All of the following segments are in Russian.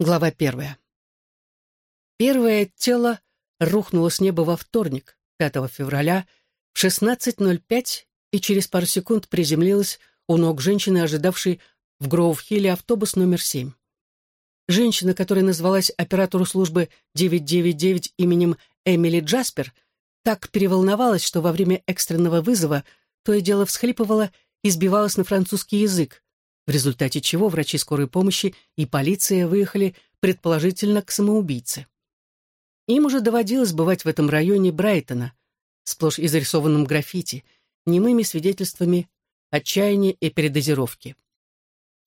Глава первая. Первое тело рухнуло с неба во вторник, 5 февраля, в 16.05 и через пару секунд приземлилось у ног женщины, ожидавшей в Гроув-Хилле автобус номер 7. Женщина, которая назвалась оператору службы 999 именем Эмили Джаспер, так переволновалась, что во время экстренного вызова то и дело всхлипывала и сбивалась на французский язык, в результате чего врачи скорой помощи и полиция выехали предположительно к самоубийце. Им уже доводилось бывать в этом районе Брайтона, сплошь изрисованном граффити, немыми свидетельствами отчаяния и передозировки.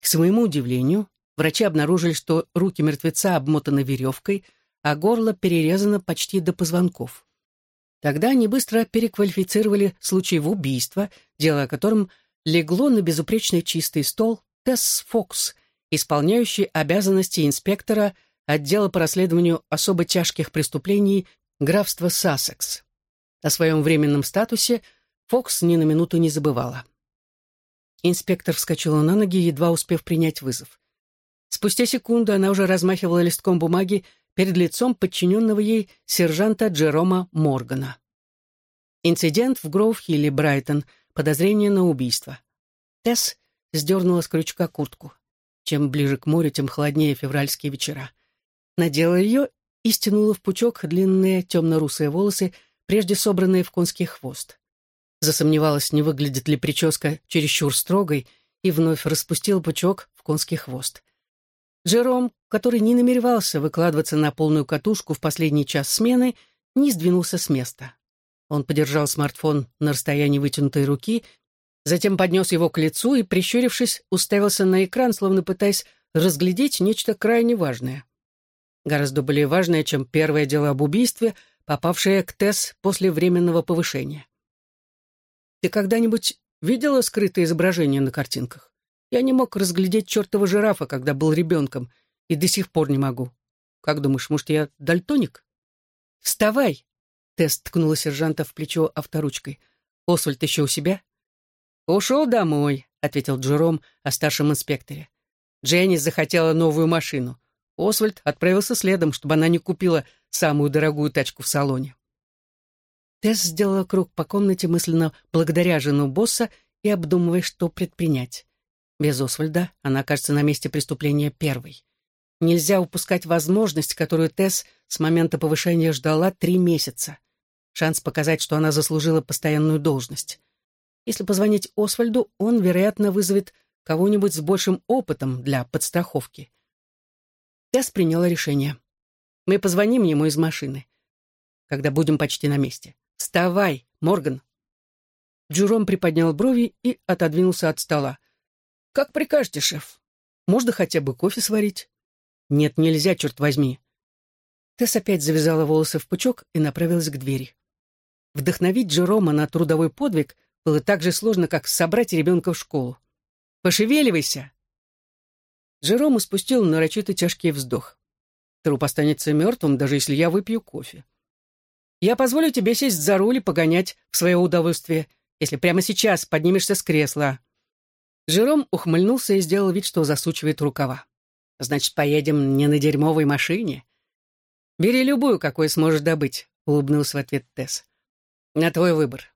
К своему удивлению, врачи обнаружили, что руки мертвеца обмотаны веревкой, а горло перерезано почти до позвонков. Тогда они быстро переквалифицировали случай в убийство, дело о котором легло на безупречно чистый стол Тесс Фокс, исполняющий обязанности инспектора отдела по расследованию особо тяжких преступлений графства Сассекс. О своем временном статусе Фокс ни на минуту не забывала. Инспектор вскочила на ноги, едва успев принять вызов. Спустя секунду она уже размахивала листком бумаги перед лицом подчиненного ей сержанта Джерома Моргана. Инцидент в Гроув-Хилле, Брайтон, подозрение на убийство. Тесс сдернула с крючка куртку. Чем ближе к морю, тем холоднее февральские вечера. Надела ее и стянула в пучок длинные темно-русые волосы, прежде собранные в конский хвост. Засомневалась, не выглядит ли прическа чересчур строгой, и вновь распустил пучок в конский хвост. Джером, который не намеревался выкладываться на полную катушку в последний час смены, не сдвинулся с места. Он подержал смартфон на расстоянии вытянутой руки затем поднес его к лицу и, прищурившись, уставился на экран, словно пытаясь разглядеть нечто крайне важное. Гораздо более важное, чем первое дело об убийстве, попавшее к Тесс после временного повышения. «Ты когда-нибудь видела скрытое изображение на картинках? Я не мог разглядеть чертова жирафа, когда был ребенком, и до сих пор не могу. Как думаешь, может, я дальтоник?» «Вставай!» — Тесс ткнула сержанта в плечо авторучкой. «Освальд еще у себя?» «Ушел домой», — ответил Джером о старшем инспекторе. Дженни захотела новую машину. Освальд отправился следом, чтобы она не купила самую дорогую тачку в салоне. Тесс сделала круг по комнате мысленно благодаря жену босса и обдумывая, что предпринять. Без Освальда она окажется на месте преступления первой. Нельзя упускать возможность, которую Тесс с момента повышения ждала три месяца. Шанс показать, что она заслужила постоянную должность. Если позвонить Освальду, он, вероятно, вызовет кого-нибудь с большим опытом для подстраховки. Тесс приняла решение. Мы позвоним ему из машины, когда будем почти на месте. Вставай, Морган. Джуром приподнял брови и отодвинулся от стола. «Как прикажете, шеф? Можно хотя бы кофе сварить?» «Нет, нельзя, черт возьми». Тесс опять завязала волосы в пучок и направилась к двери. Вдохновить Джерома на трудовой подвиг было так же сложно, как собрать ребенка в школу. «Пошевеливайся!» Жером спустил нарочито тяжкий вздох. Труп останется мертвым, даже если я выпью кофе. Я позволю тебе сесть за руль и погонять в свое удовольствие, если прямо сейчас поднимешься с кресла. Жером ухмыльнулся и сделал вид, что засучивает рукава. Значит, поедем не на дерьмовой машине. Бери любую, какую сможешь добыть, улыбнулся в ответ Тесс. На твой выбор.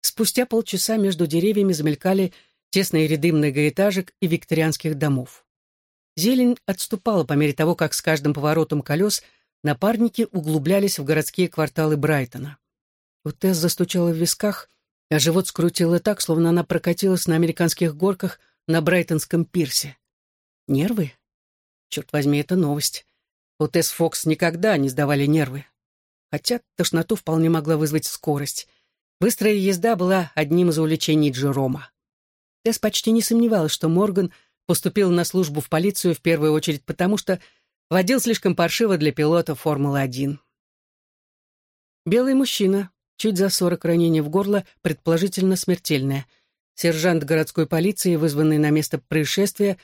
Спустя полчаса между деревьями замелькали тесные ряды многоэтажек и викторианских домов. Зелень отступала по мере того, как с каждым поворотом колес напарники углублялись в городские кварталы Брайтона. У Тесс застучала в висках, а живот скрутило так, словно она прокатилась на американских горках на Брайтонском пирсе. Нервы? Черт возьми, это новость. У Тесс Фокс никогда не сдавали нервы. Хотя тошноту вполне могла вызвать скорость. Быстрая езда была одним из увлечений Джерома. Тесс почти не сомневалась, что Морган поступил на службу в полицию в первую очередь потому, что водил слишком паршиво для пилота Формулы-1. Белый мужчина, чуть за сорок ранений в горло, предположительно смертельное. Сержант городской полиции, вызванный на место происшествия,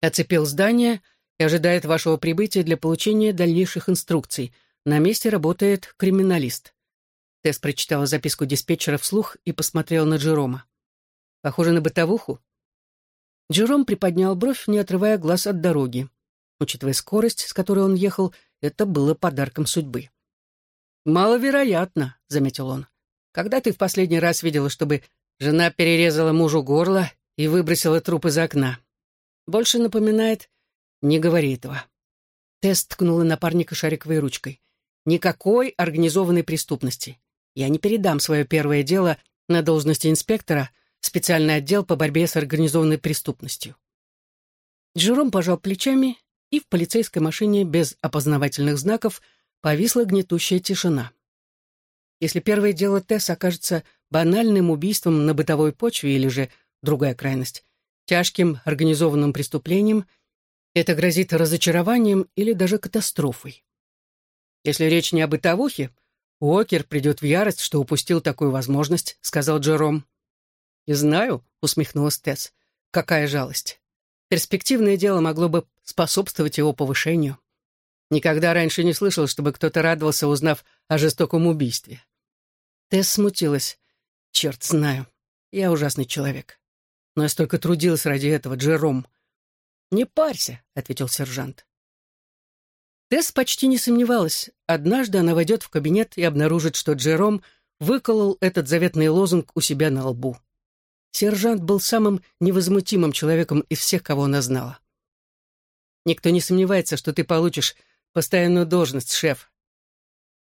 оцепил здание и ожидает вашего прибытия для получения дальнейших инструкций. На месте работает криминалист. Тесс прочитала записку диспетчера вслух и посмотрела на Джерома. «Похоже на бытовуху?» Джером приподнял бровь, не отрывая глаз от дороги. Учитывая скорость, с которой он ехал, это было подарком судьбы. «Маловероятно», — заметил он. «Когда ты в последний раз видела, чтобы жена перерезала мужу горло и выбросила труп из окна? Больше напоминает «не говори этого». Тест ткнула напарника шариковой ручкой. «Никакой организованной преступности. Я не передам свое первое дело на должности инспектора, специальный отдел по борьбе с организованной преступностью». Джером пожал плечами, и в полицейской машине без опознавательных знаков повисла гнетущая тишина. Если первое дело Тесс окажется банальным убийством на бытовой почве или же, другая крайность, тяжким организованным преступлением, это грозит разочарованием или даже катастрофой. Если речь не о бытовухе, Уокер придет в ярость, что упустил такую возможность, сказал Джером. «Не знаю», — усмехнулась Тесс. «Какая жалость. Перспективное дело могло бы способствовать его повышению. Никогда раньше не слышал, чтобы кто-то радовался, узнав о жестоком убийстве. Тесс смутилась. Черт, знаю. Я ужасный человек. Но я столько трудилась ради этого, Джером. «Не парься», — ответил сержант. Тесс почти не сомневалась. Однажды она войдет в кабинет и обнаружит, что Джером выколол этот заветный лозунг у себя на лбу. Сержант был самым невозмутимым человеком из всех, кого она знала. «Никто не сомневается, что ты получишь постоянную должность, шеф».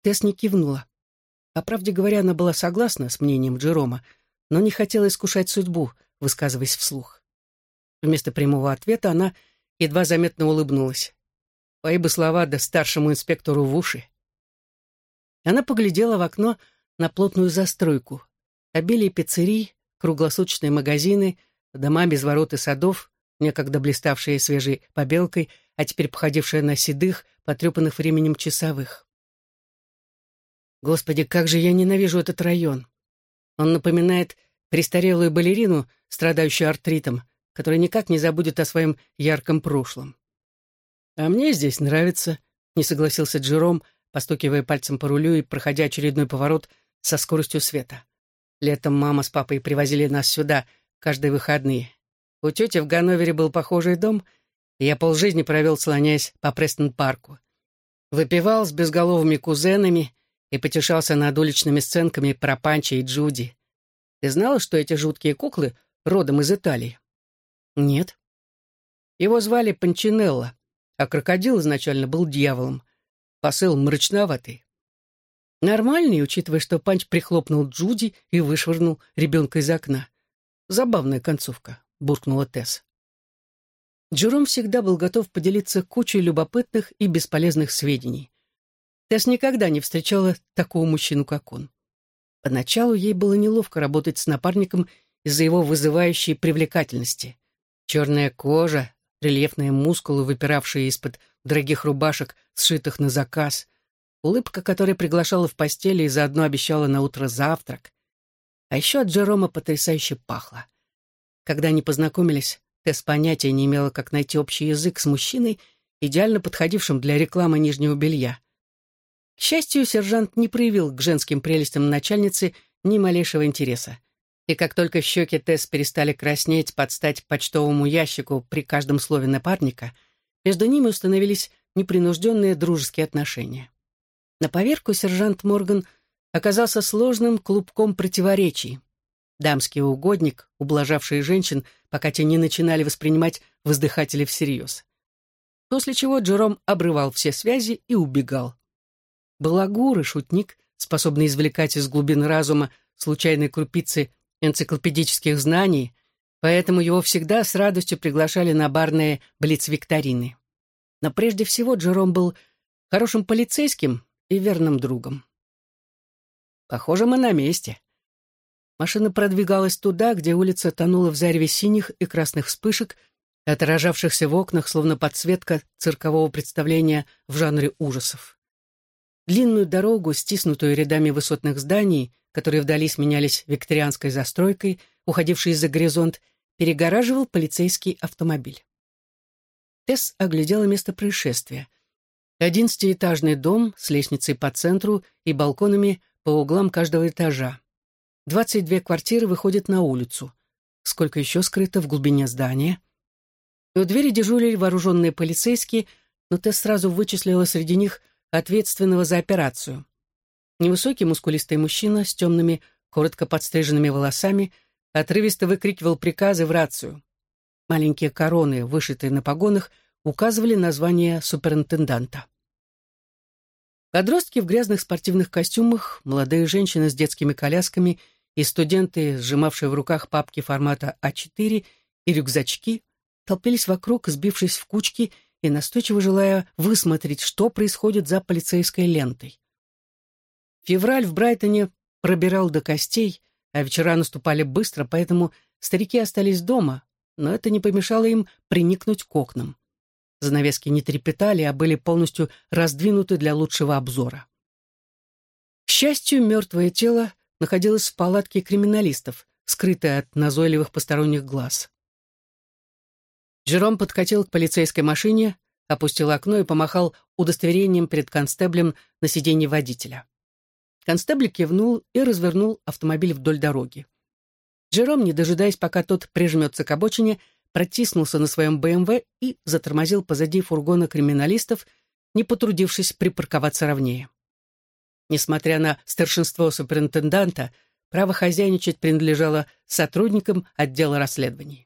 Тесс не кивнула. По правде говоря, она была согласна с мнением Джерома, но не хотела искушать судьбу, высказываясь вслух. Вместо прямого ответа она едва заметно улыбнулась. Твои бы слова да старшему инспектору в уши. Она поглядела в окно на плотную застройку. Обилие пиццерий, круглосуточные магазины, дома без ворот и садов, некогда блиставшие свежей побелкой, а теперь походившие на седых, потрепанных временем часовых. Господи, как же я ненавижу этот район. Он напоминает престарелую балерину, страдающую артритом, которая никак не забудет о своем ярком прошлом. «А мне здесь нравится», — не согласился Джером, постукивая пальцем по рулю и проходя очередной поворот со скоростью света. Летом мама с папой привозили нас сюда каждые выходные. У тети в Ганновере был похожий дом, и я полжизни провел, слоняясь по Престон-парку. Выпивал с безголовыми кузенами и потешался над уличными сценками про Панча и Джуди. Ты знала, что эти жуткие куклы родом из Италии? Нет. Его звали Панчинелло, а крокодил изначально был дьяволом. Посыл мрачноватый. Нормальный, учитывая, что Панч прихлопнул Джуди и вышвырнул ребенка из окна. Забавная концовка, буркнула Тесс. Джером всегда был готов поделиться кучей любопытных и бесполезных сведений. Тесс никогда не встречала такого мужчину, как он. Поначалу ей было неловко работать с напарником из-за его вызывающей привлекательности. Черная кожа, рельефные мускулы, выпиравшие из-под дорогих рубашек, сшитых на заказ, улыбка которой приглашала в постели и заодно обещала на утро завтрак. А еще от Джерома потрясающе пахло. Когда они познакомились, Тесс понятия не имела, как найти общий язык с мужчиной, идеально подходившим для рекламы нижнего белья. К счастью, сержант не проявил к женским прелестям начальницы ни малейшего интереса. И как только щеки Тесс перестали краснеть под стать почтовому ящику при каждом слове напарника, между ними установились непринужденные дружеские отношения. На поверку сержант Морган оказался сложным клубком противоречий. Дамский угодник, ублажавший женщин, пока те не начинали воспринимать воздыхателей всерьез. После чего Джером обрывал все связи и убегал. Балагур и шутник, способный извлекать из глубин разума случайные крупицы энциклопедических знаний, поэтому его всегда с радостью приглашали на барные блиц-викторины. Но прежде всего Джером был хорошим полицейским и верным другом. Похоже, мы на месте. Машина продвигалась туда, где улица тонула в зареве синих и красных вспышек, отражавшихся в окнах, словно подсветка циркового представления в жанре ужасов. Длинную дорогу, стиснутую рядами высотных зданий, которые вдали сменялись викторианской застройкой, уходившей за горизонт, перегораживал полицейский автомобиль. Тесс оглядела место происшествия. Одиннадцатиэтажный дом с лестницей по центру и балконами по углам каждого этажа. Двадцать две квартиры выходят на улицу. Сколько еще скрыто в глубине здания? У двери дежурили вооруженные полицейские, но Тесс сразу вычислила среди них ответственного за операцию. Невысокий мускулистый мужчина с темными, коротко подстриженными волосами отрывисто выкрикивал приказы в рацию. Маленькие короны, вышитые на погонах, указывали название суперинтенданта. Подростки в грязных спортивных костюмах, молодые женщины с детскими колясками и студенты, сжимавшие в руках папки формата А4 и рюкзачки, толпились вокруг, сбившись в кучки и настойчиво желая высмотреть, что происходит за полицейской лентой. Февраль в Брайтоне пробирал до костей, а вечера наступали быстро, поэтому старики остались дома, но это не помешало им приникнуть к окнам. Занавески не трепетали, а были полностью раздвинуты для лучшего обзора. К счастью, мертвое тело находилось в палатке криминалистов, скрытое от назойливых посторонних глаз. Джером подкатил к полицейской машине, опустил окно и помахал удостоверением перед констеблем на сиденье водителя. Констебль кивнул и развернул автомобиль вдоль дороги. Джером, не дожидаясь, пока тот прижмется к обочине, протиснулся на своем БМВ и затормозил позади фургона криминалистов, не потрудившись припарковаться ровнее. Несмотря на старшинство суперинтенданта, право хозяйничать принадлежало сотрудникам отдела расследований.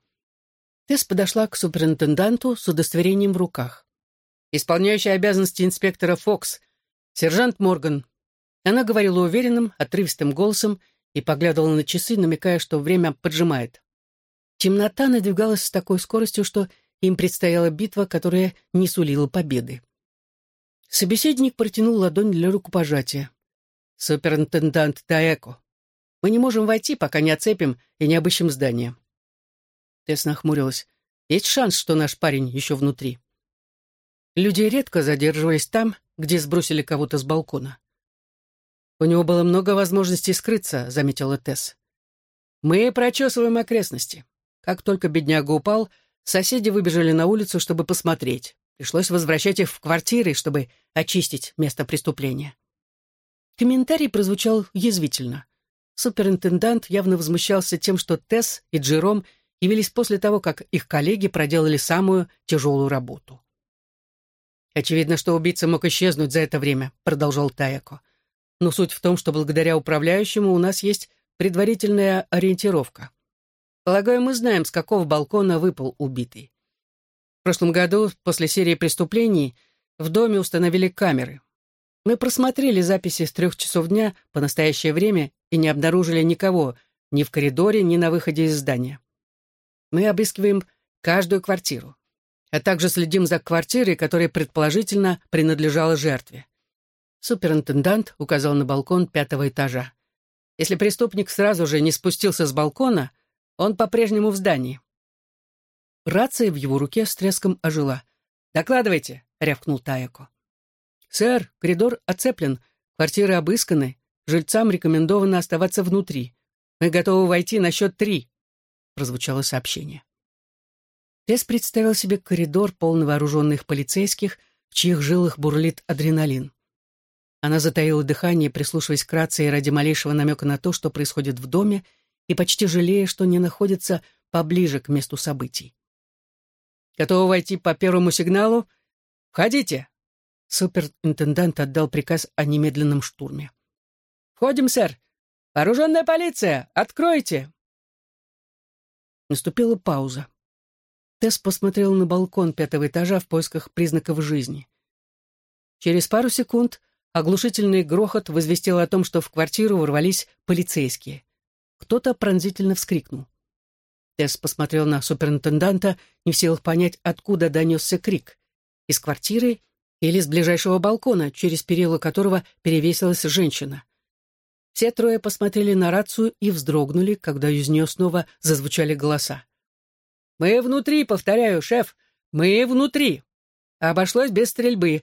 Тесс подошла к суперинтенданту с удостоверением в руках. «Исполняющий обязанности инспектора Фокс, сержант Морган». Она говорила уверенным, отрывистым голосом и поглядывала на часы, намекая, что время поджимает. Темнота надвигалась с такой скоростью, что им предстояла битва, которая не сулила победы. Собеседник протянул ладонь для рукопожатия. «Суперинтендант Таэко, мы не можем войти, пока не оцепим и не обыщем здание. Тесс нахмурилась. «Есть шанс, что наш парень еще внутри». Люди редко задерживались там, где сбросили кого-то с балкона. «У него было много возможностей скрыться», — заметила Тесс. «Мы прочесываем окрестности. Как только бедняга упал, соседи выбежали на улицу, чтобы посмотреть. Пришлось возвращать их в квартиры, чтобы очистить место преступления». Комментарий прозвучал язвительно. Суперинтендант явно возмущался тем, что Тесс и Джером — явились после того, как их коллеги проделали самую тяжелую работу. «Очевидно, что убийца мог исчезнуть за это время», — продолжал Таяко. «Но суть в том, что благодаря управляющему у нас есть предварительная ориентировка. Полагаю, мы знаем, с какого балкона выпал убитый. В прошлом году, после серии преступлений, в доме установили камеры. Мы просмотрели записи с трех часов дня по настоящее время и не обнаружили никого ни в коридоре, ни на выходе из здания. Мы обыскиваем каждую квартиру, а также следим за квартирой, которая предположительно принадлежала жертве. Суперинтендант указал на балкон пятого этажа. Если преступник сразу же не спустился с балкона, он по-прежнему в здании. Рация в его руке с треском ожила. «Докладывайте», — рявкнул Таяко. «Сэр, коридор оцеплен, квартиры обысканы, жильцам рекомендовано оставаться внутри. Мы готовы войти на счет три» прозвучало сообщение. Тесс представил себе коридор, полный вооруженных полицейских, в чьих жилах бурлит адреналин. Она затаила дыхание, прислушиваясь к рации ради малейшего намека на то, что происходит в доме, и почти жалея, что не находится поближе к месту событий. «Готовы войти по первому сигналу? Входите!» Суперинтендант отдал приказ о немедленном штурме. «Входим, сэр! Вооруженная полиция! Откройте!» Наступила пауза. Тесс посмотрел на балкон пятого этажа в поисках признаков жизни. Через пару секунд оглушительный грохот возвестил о том, что в квартиру ворвались полицейские. Кто-то пронзительно вскрикнул. Тесс посмотрел на суперинтенданта, не в силах понять, откуда донесся крик. Из квартиры или с ближайшего балкона, через перила которого перевесилась женщина. Все трое посмотрели на рацию и вздрогнули, когда из нее снова зазвучали голоса. «Мы внутри, повторяю, шеф, мы внутри. Обошлось без стрельбы.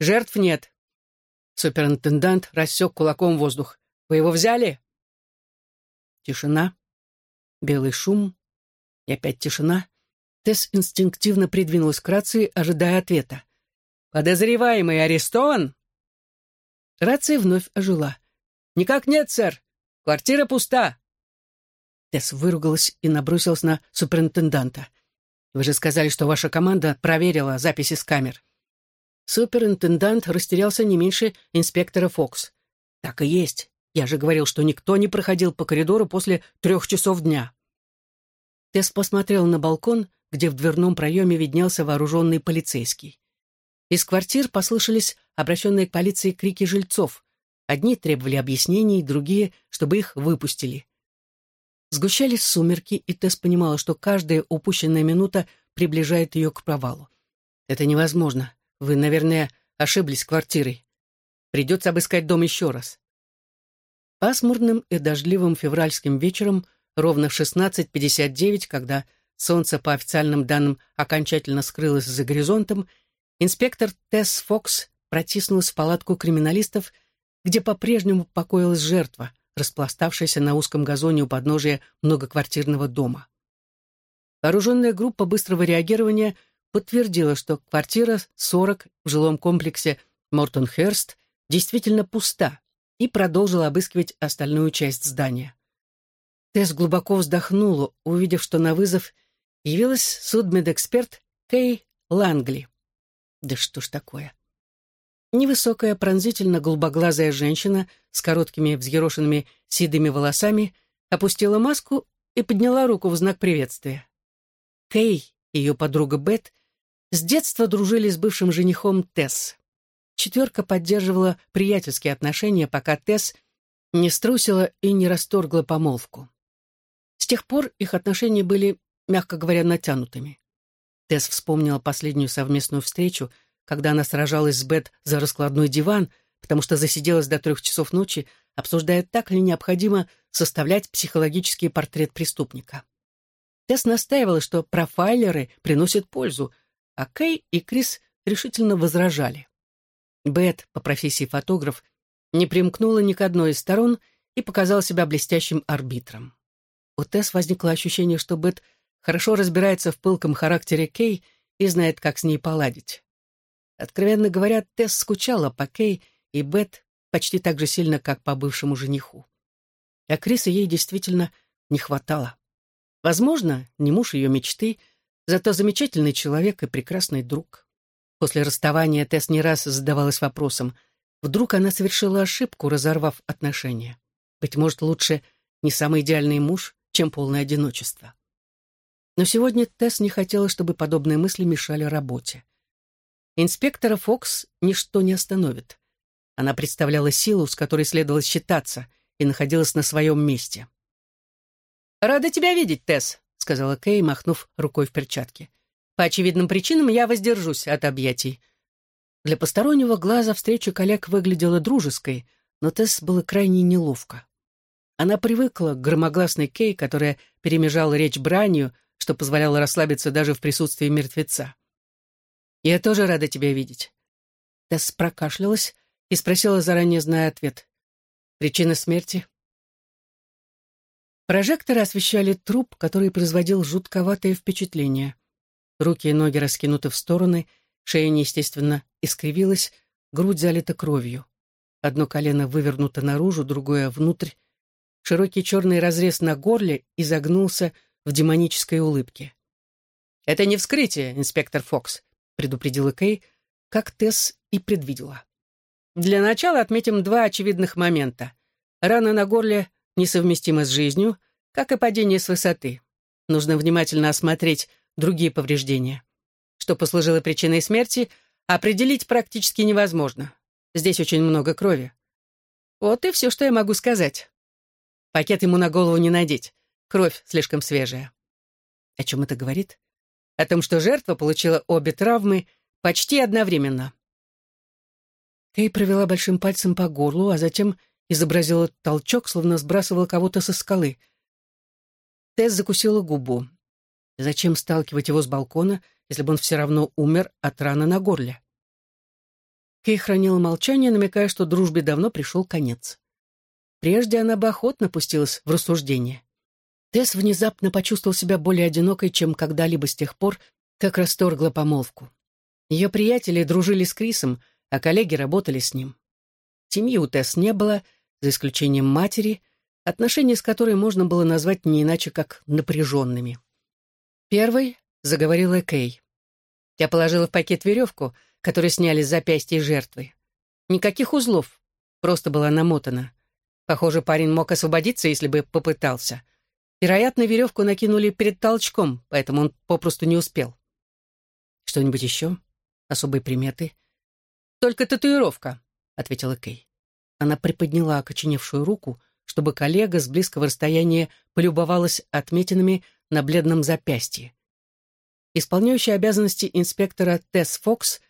Жертв нет». Суперинтендант рассек кулаком воздух. «Вы его взяли?» Тишина, белый шум и опять тишина. Тесс инстинктивно придвинулась к рации, ожидая ответа. «Подозреваемый арестован?» Рация вновь ожила. «Никак нет, сэр. Квартира пуста». Тесс выругалась и набросилась на суперинтенданта. Вы же сказали, что ваша команда проверила записи с камер. Суперинтендант растерялся не меньше инспектора Фокс. Так и есть. Я же говорил, что никто не проходил по коридору после трех часов дня. Тесс посмотрел на балкон, где в дверном проеме виднелся вооруженный полицейский. Из квартир послышались обращенные к полиции крики жильцов. Одни требовали объяснений, другие, чтобы их выпустили. Сгущались сумерки, и Тесс понимала, что каждая упущенная минута приближает ее к провалу. «Это невозможно. Вы, наверное, ошиблись квартирой. Придется обыскать дом еще раз». Пасмурным и дождливым февральским вечером, ровно в 16.59, когда солнце, по официальным данным, окончательно скрылось за горизонтом, инспектор Тесс Фокс протиснулась в палатку криминалистов, где по-прежнему покоилась жертва — распластавшаяся на узком газоне у подножия многоквартирного дома. Вооруженная группа быстрого реагирования подтвердила, что квартира 40 в жилом комплексе Мортон-Херст действительно пуста и продолжила обыскивать остальную часть здания. Тесс глубоко вздохнула, увидев, что на вызов явилась судмедэксперт Кей Лангли. Да что ж такое? Невысокая, пронзительно-голубоглазая женщина с короткими взъерошенными седыми волосами опустила маску и подняла руку в знак приветствия. Кей, ее подруга Бет, с детства дружили с бывшим женихом Тесс. Четверка поддерживала приятельские отношения, пока Тесс не струсила и не расторгла помолвку. С тех пор их отношения были, мягко говоря, натянутыми. Тесс вспомнила последнюю совместную встречу — когда она сражалась с Бет за раскладной диван, потому что засиделась до трех часов ночи, обсуждая, так ли необходимо составлять психологический портрет преступника. Тесс настаивала, что профайлеры приносят пользу, а Кей и Крис решительно возражали. Бет, по профессии фотограф, не примкнула ни к одной из сторон и показала себя блестящим арбитром. У Тесс возникло ощущение, что Бет хорошо разбирается в пылком характере Кей и знает, как с ней поладить. Откровенно говоря, Тесс скучала по Кей и Бет почти так же сильно, как по бывшему жениху. А Криса ей действительно не хватало. Возможно, не муж ее мечты, зато замечательный человек и прекрасный друг. После расставания Тесс не раз задавалась вопросом, вдруг она совершила ошибку, разорвав отношения. Быть может, лучше не самый идеальный муж, чем полное одиночество. Но сегодня Тесс не хотела, чтобы подобные мысли мешали работе. Инспектора Фокс ничто не остановит. Она представляла силу, с которой следовало считаться, и находилась на своем месте. «Рада тебя видеть, Тесс», — сказала Кей, махнув рукой в перчатке. «По очевидным причинам я воздержусь от объятий». Для постороннего глаза встреча коллег выглядела дружеской, но Тесс было крайне неловко. Она привыкла к громогласной Кей, которая перемежала речь бранью, что позволяло расслабиться даже в присутствии мертвеца. «Я тоже рада тебя видеть». Тесс прокашлялась и спросила, заранее зная ответ. «Причина смерти?» Прожекторы освещали труп, который производил жутковатое впечатление. Руки и ноги раскинуты в стороны, шея неестественно искривилась, грудь залита кровью. Одно колено вывернуто наружу, другое — внутрь. Широкий черный разрез на горле изогнулся в демонической улыбке. «Это не вскрытие, инспектор Фокс предупредила Кей, как Тесс и предвидела. Для начала отметим два очевидных момента. Рана на горле несовместима с жизнью, как и падение с высоты. Нужно внимательно осмотреть другие повреждения. Что послужило причиной смерти, определить практически невозможно. Здесь очень много крови. Вот и все, что я могу сказать. Пакет ему на голову не надеть. Кровь слишком свежая. О чем это говорит? О том, что жертва получила обе травмы почти одновременно. Кей провела большим пальцем по горлу, а затем изобразила толчок, словно сбрасывала кого-то со скалы. Тесс закусила губу. Зачем сталкивать его с балкона, если бы он все равно умер от раны на горле? Кей хранила молчание, намекая, что дружбе давно пришел конец. Прежде она бы охотно пустилась в рассуждение. Тесс внезапно почувствовал себя более одинокой, чем когда-либо с тех пор, как расторгла помолвку. Ее приятели дружили с Крисом, а коллеги работали с ним. Семьи у Тесс не было, за исключением матери, отношения с которой можно было назвать не иначе, как напряженными. Первой — заговорила Кей. «Я положила в пакет веревку, которую сняли с запястья жертвы. Никаких узлов, просто была намотана. Похоже, парень мог освободиться, если бы попытался. Вероятно, веревку накинули перед толчком, поэтому он попросту не успел. Что-нибудь еще? Особые приметы? Только татуировка, ответила Кей. Она приподняла окоченевшую руку, чтобы коллега с близкого расстояния полюбовалась отметинами на бледном запястье. Исполняющая обязанности инспектора Тесс Фокс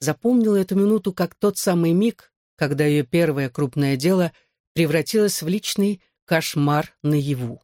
запомнила эту минуту как тот самый миг, когда ее первое крупное дело превратилось в личный кошмар наяву.